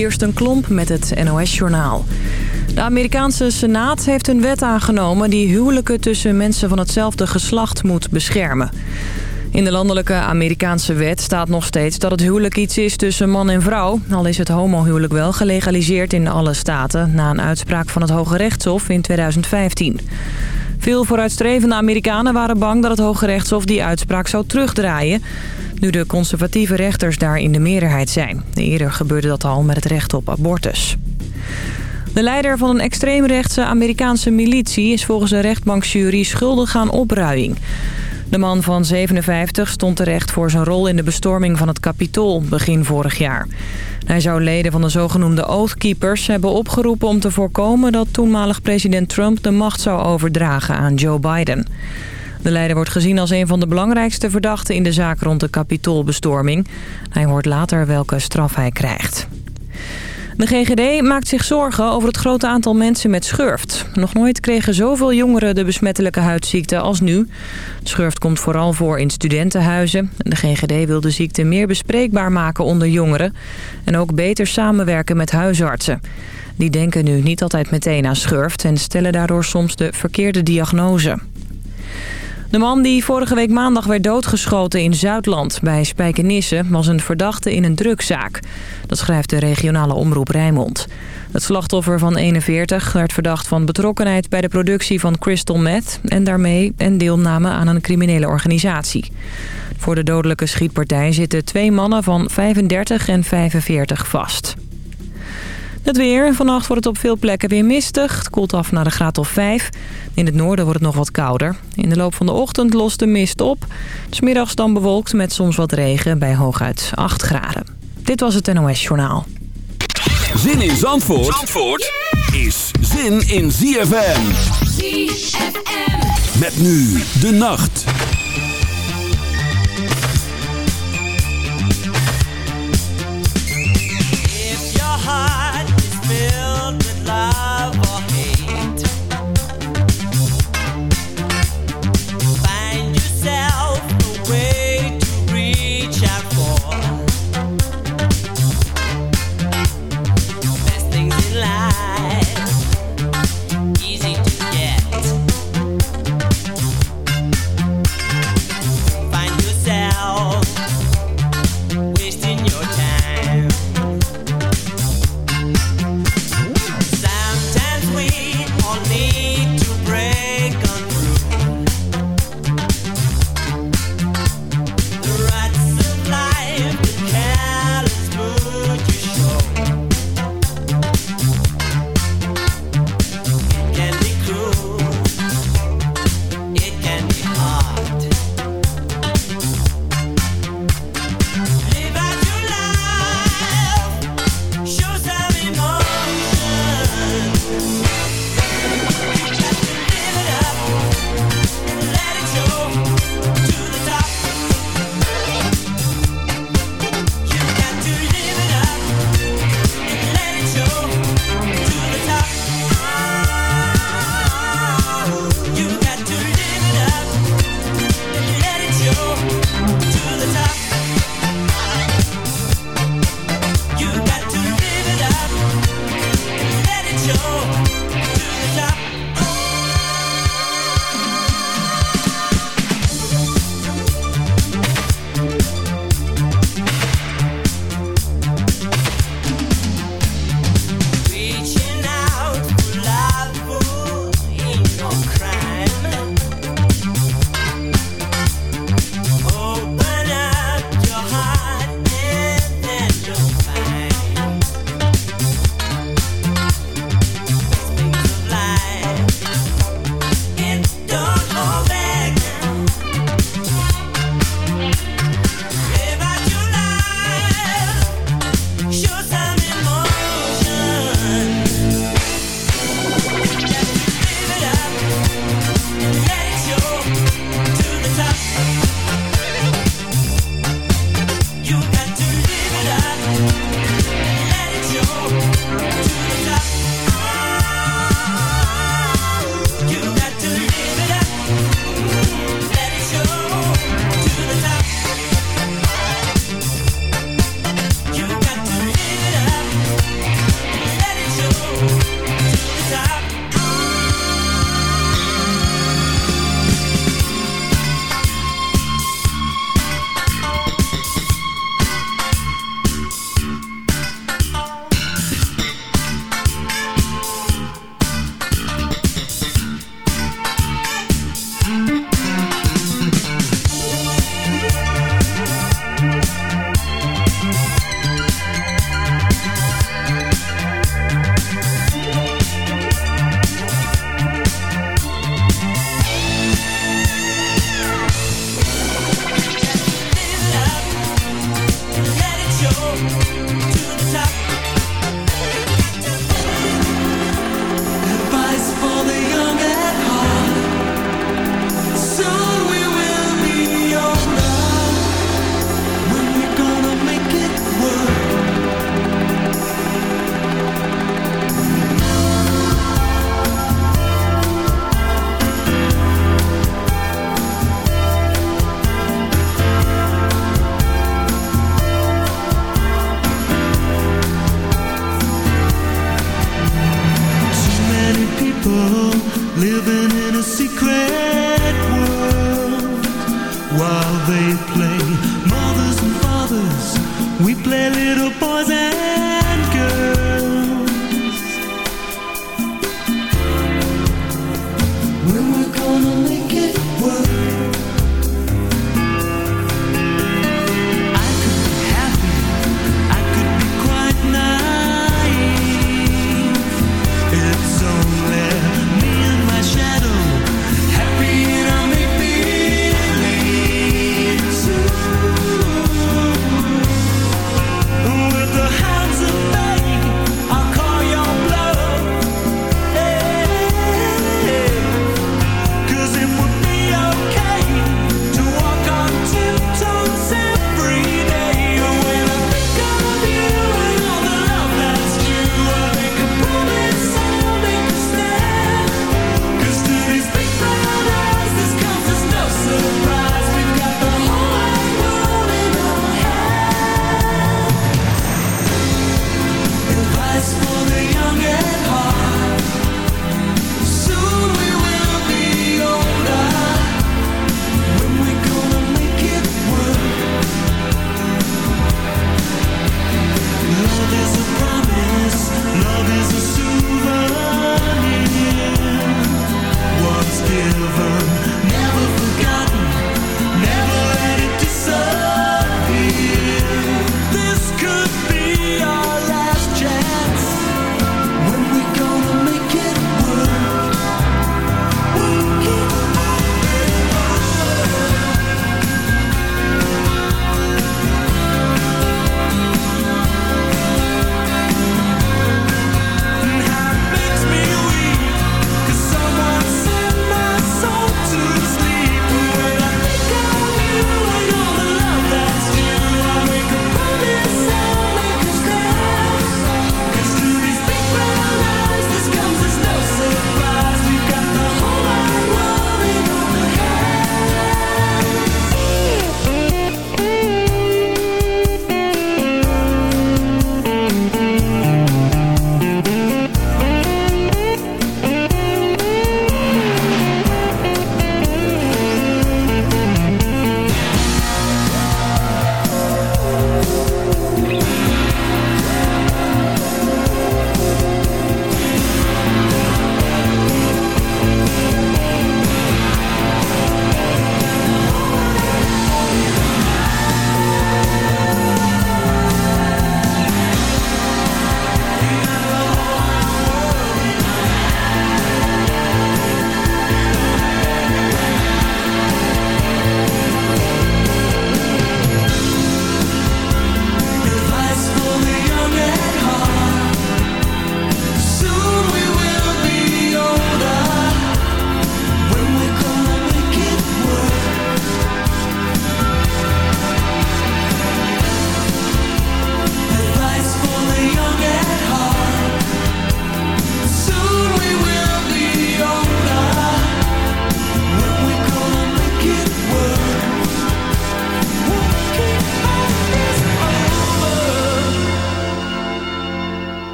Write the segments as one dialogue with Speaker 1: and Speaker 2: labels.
Speaker 1: Kirsten Klomp met het NOS-journaal. De Amerikaanse Senaat heeft een wet aangenomen... die huwelijken tussen mensen van hetzelfde geslacht moet beschermen. In de landelijke Amerikaanse wet staat nog steeds dat het huwelijk iets is tussen man en vrouw. Al is het homohuwelijk wel gelegaliseerd in alle staten... na een uitspraak van het Hoge Rechtshof in 2015. Veel vooruitstrevende Amerikanen waren bang dat het Hoge Rechtshof die uitspraak zou terugdraaien... nu de conservatieve rechters daar in de meerderheid zijn. Eerder gebeurde dat al met het recht op abortus. De leider van een extreemrechtse Amerikaanse militie is volgens een rechtbankjury schuldig aan opruiing. De man van 57 stond terecht voor zijn rol in de bestorming van het Capitool begin vorig jaar. Hij zou leden van de zogenoemde Oath Keepers hebben opgeroepen om te voorkomen dat toenmalig president Trump de macht zou overdragen aan Joe Biden. De leider wordt gezien als een van de belangrijkste verdachten in de zaak rond de Capitoolbestorming. Hij hoort later welke straf hij krijgt. De GGD maakt zich zorgen over het grote aantal mensen met schurft. Nog nooit kregen zoveel jongeren de besmettelijke huidziekte als nu. Schurft komt vooral voor in studentenhuizen. De GGD wil de ziekte meer bespreekbaar maken onder jongeren. En ook beter samenwerken met huisartsen. Die denken nu niet altijd meteen aan schurft... en stellen daardoor soms de verkeerde diagnose. De man die vorige week maandag werd doodgeschoten in Zuidland bij Spijkenisse... was een verdachte in een drugzaak. Dat schrijft de regionale omroep Rijnmond. Het slachtoffer van 41 werd verdacht van betrokkenheid bij de productie van crystal meth... en daarmee een deelname aan een criminele organisatie. Voor de dodelijke schietpartij zitten twee mannen van 35 en 45 vast. Het weer. Vannacht wordt het op veel plekken weer mistig. Het koelt af naar de graad of 5. In het noorden wordt het nog wat kouder. In de loop van de ochtend lost de mist op. Smiddags dan bewolkt met soms wat regen bij hooguit 8 graden. Dit was het NOS Journaal.
Speaker 2: Zin in Zandvoort, Zandvoort is zin in ZFM.
Speaker 3: ZFM.
Speaker 2: Met nu de nacht.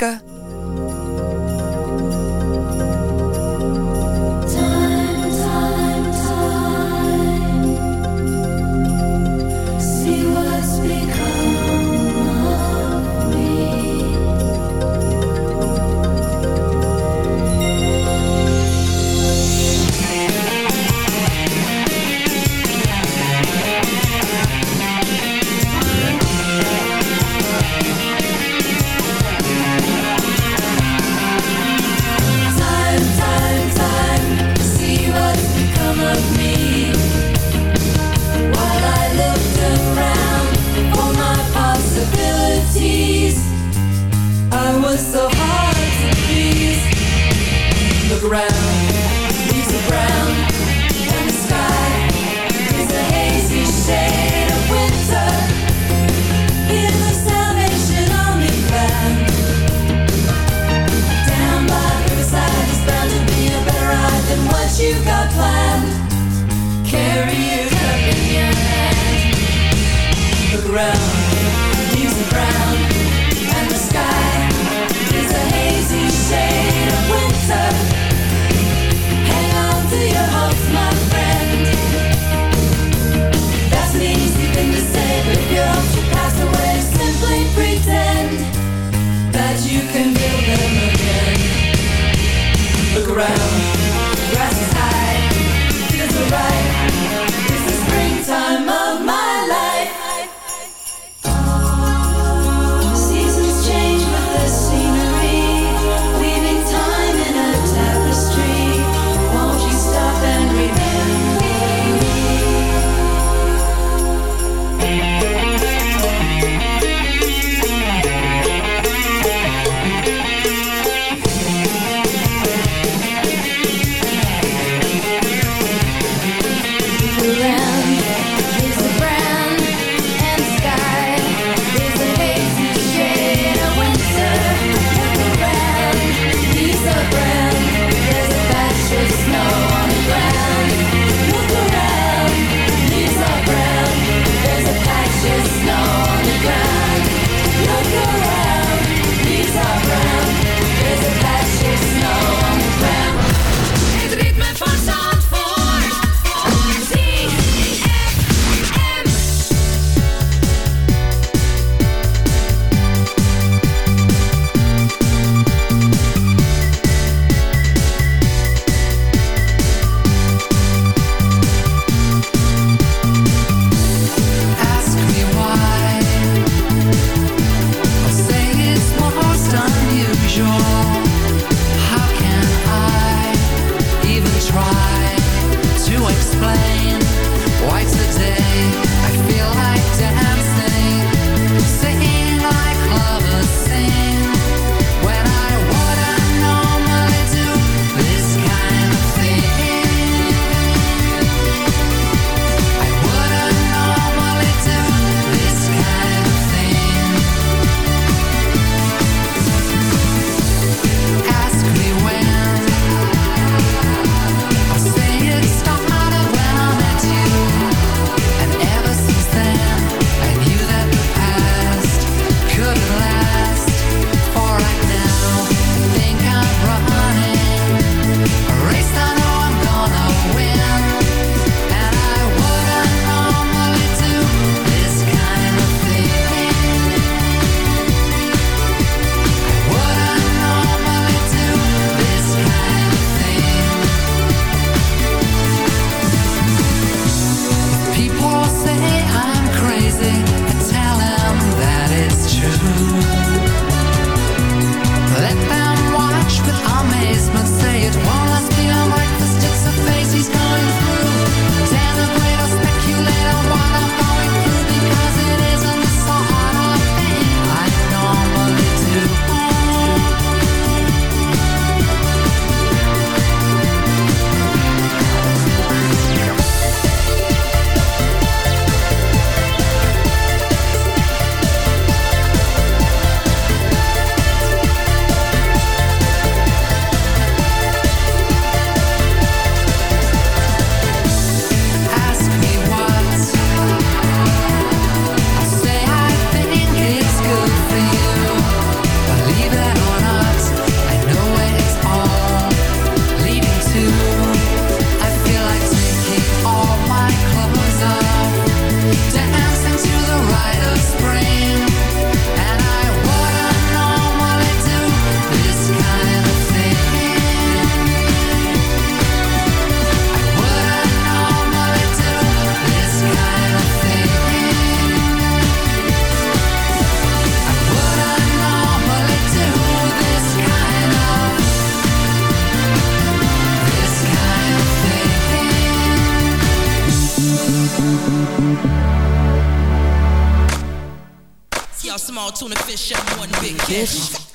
Speaker 4: Hang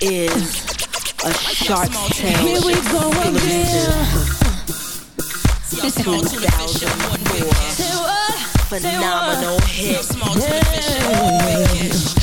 Speaker 4: is a sharp tail. Here we go again. 2004 phenomenal hit. Yeah.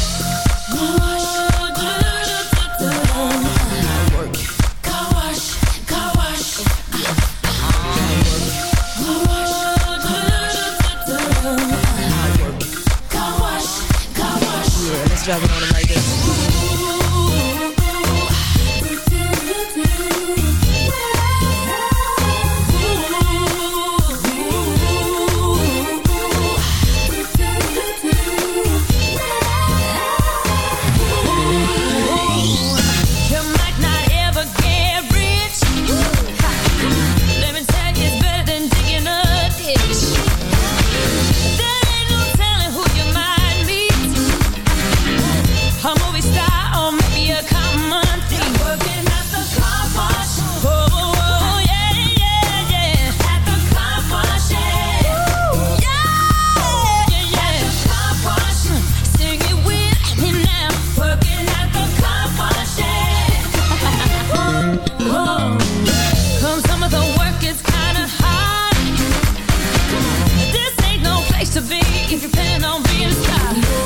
Speaker 4: be if you
Speaker 5: plan on being a star.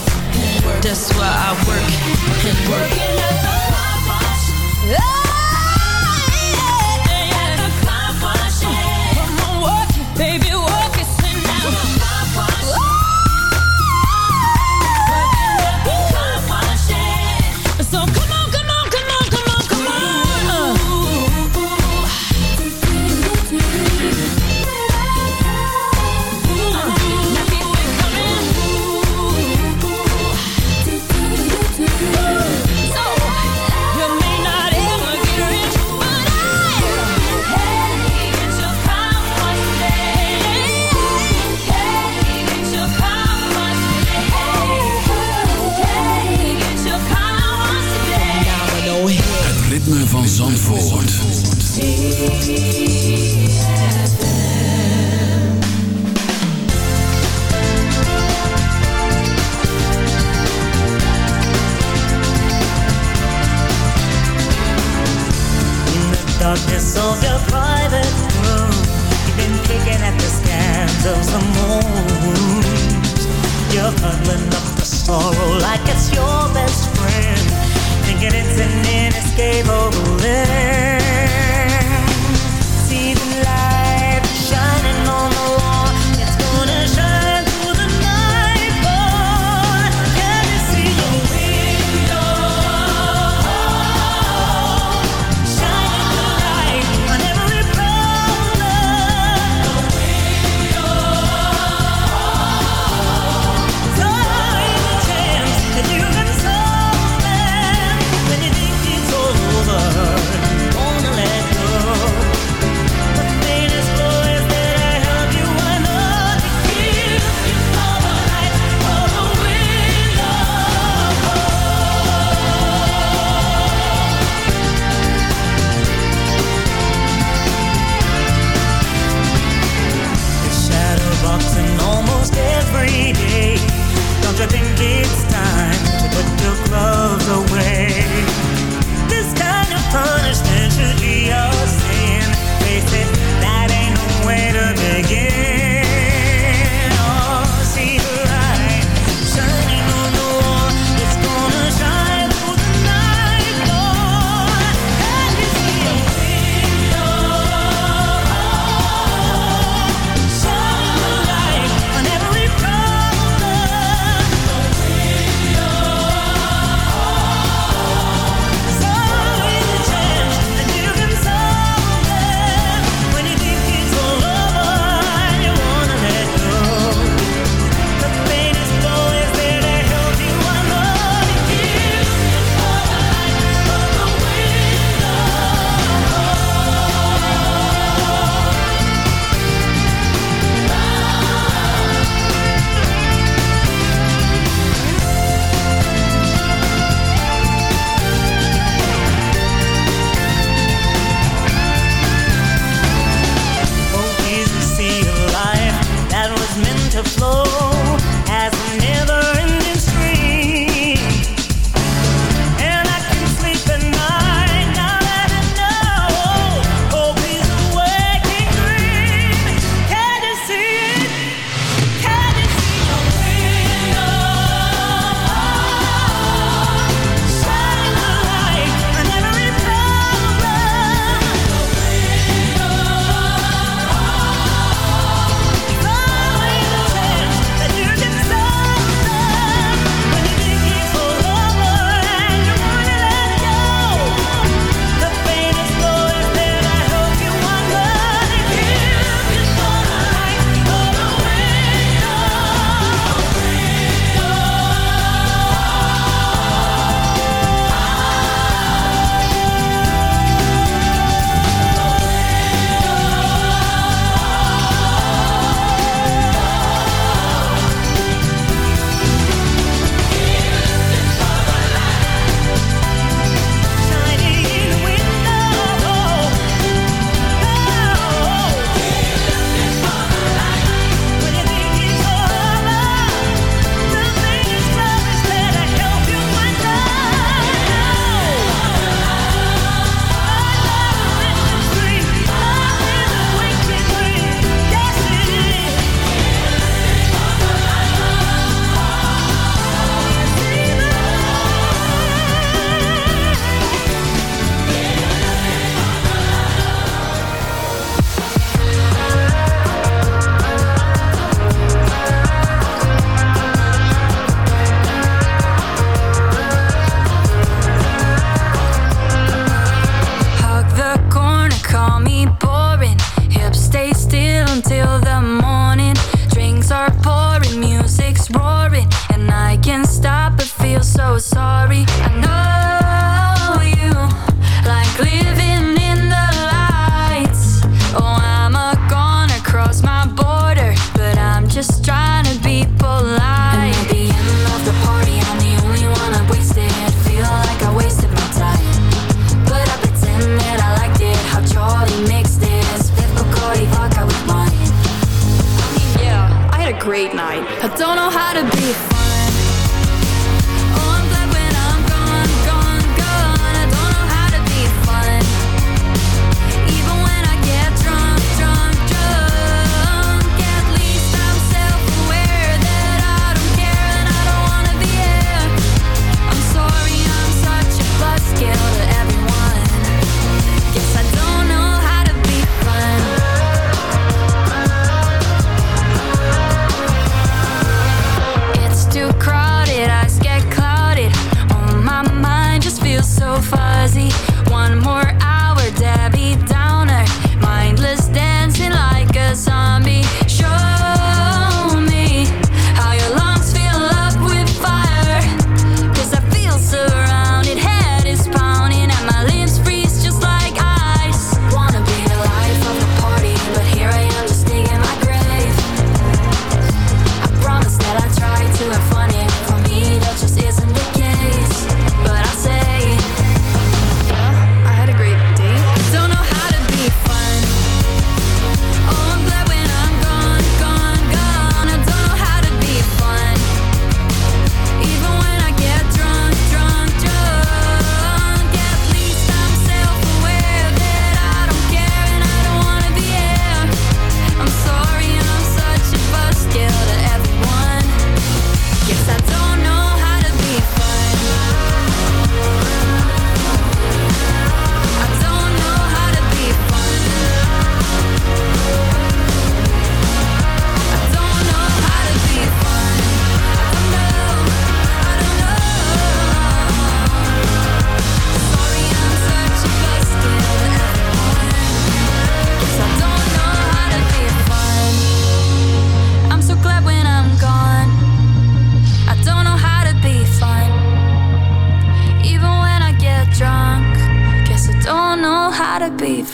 Speaker 5: That's why I work. And work.
Speaker 3: Baby, work it,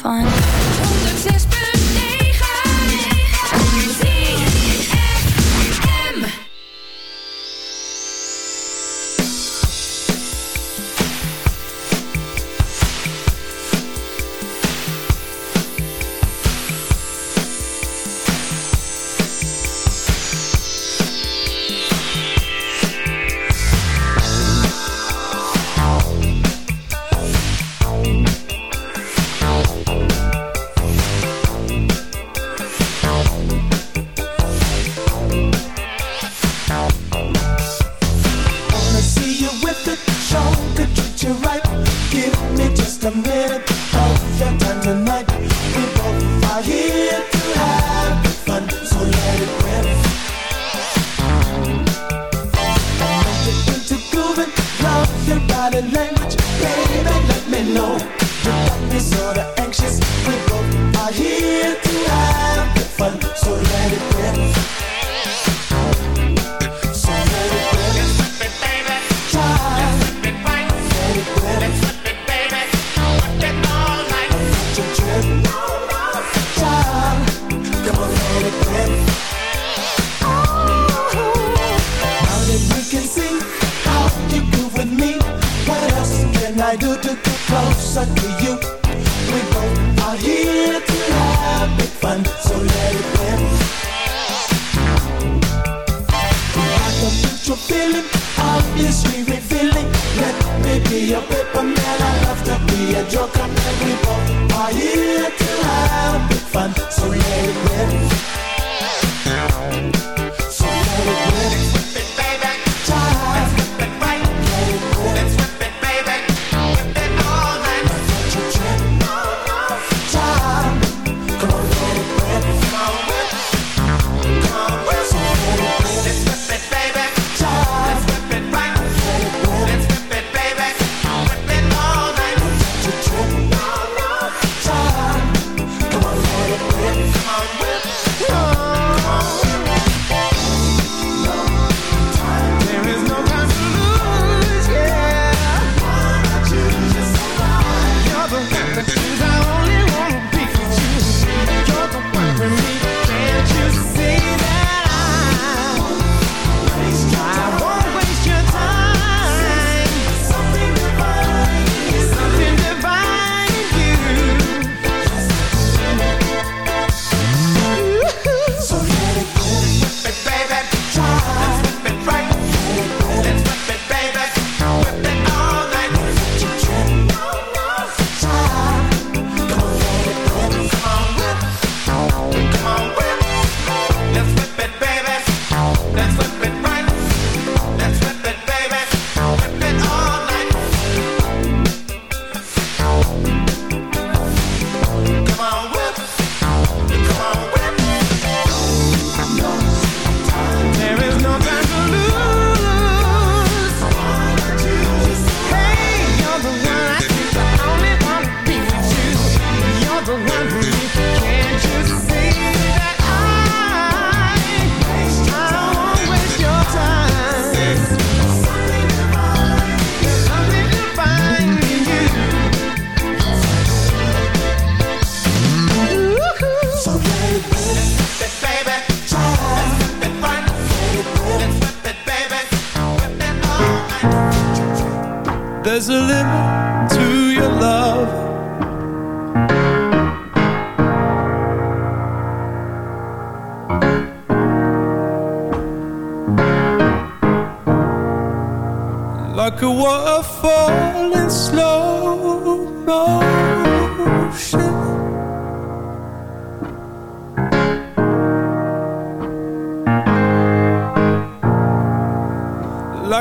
Speaker 6: fun. be a
Speaker 7: paper man, I love to be a joker, I'm here to have a big fun? So let it rip. So let it rip.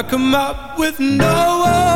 Speaker 7: come
Speaker 8: up with no one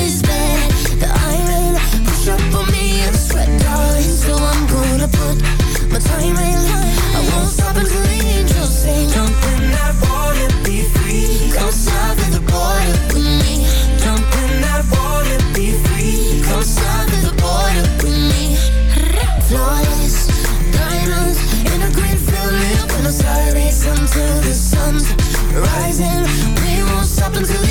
Speaker 9: time. I won't stop until the angels sing.
Speaker 6: Jump in that water, be free the border
Speaker 9: with me.
Speaker 6: Jump in that water, be free the border
Speaker 9: with me. Flawless diamonds in a green field until the sun's rising. We won't stop until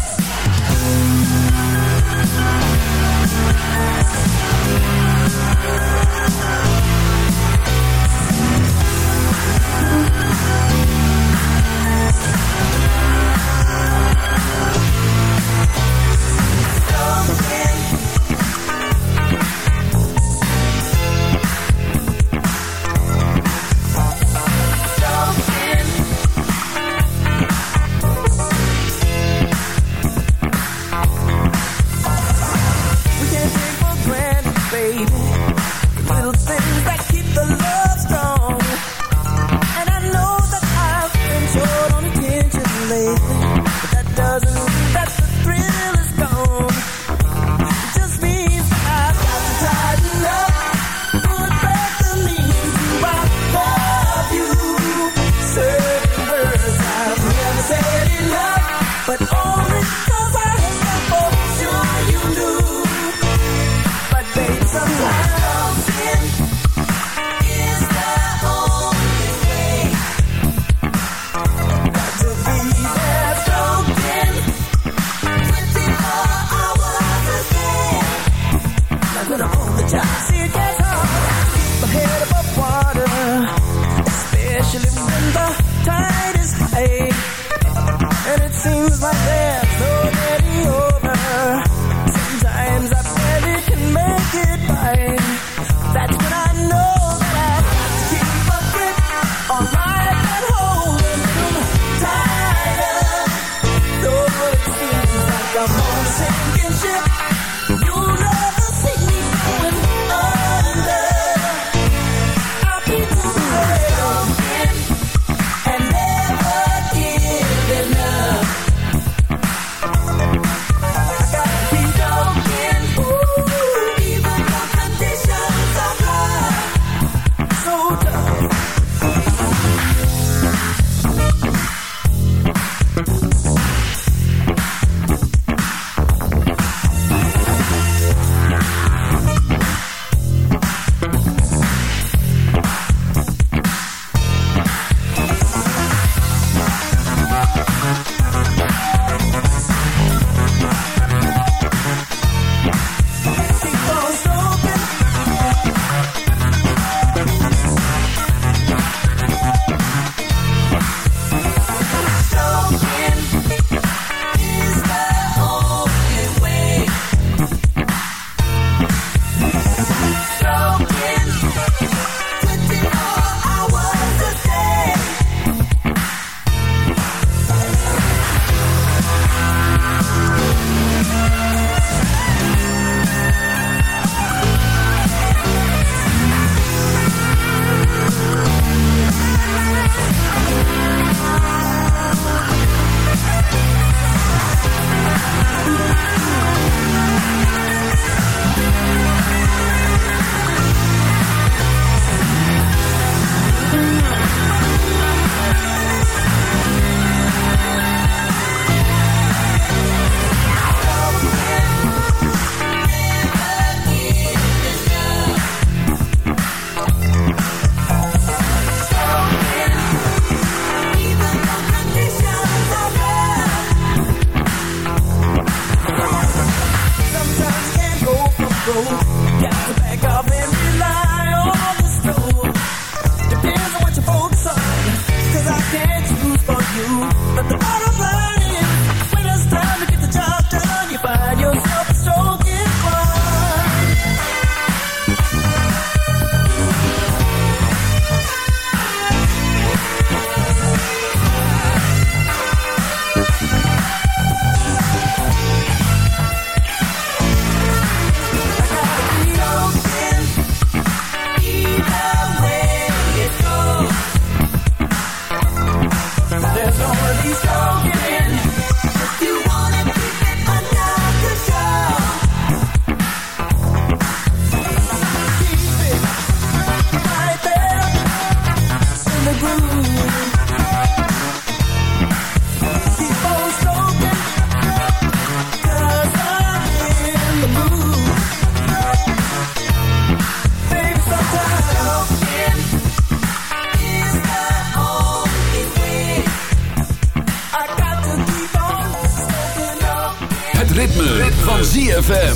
Speaker 2: ritme, ritme. van ZFM.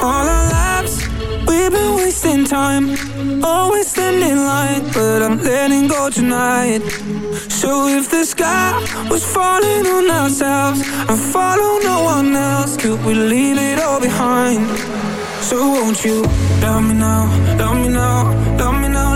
Speaker 8: All our lives, we've been wasting time. Always standing line, but I'm letting go tonight. So if the sky was falling on ourselves, I'd follow no one else. Could we leave it all behind? So won't you love me now, love me now, love me now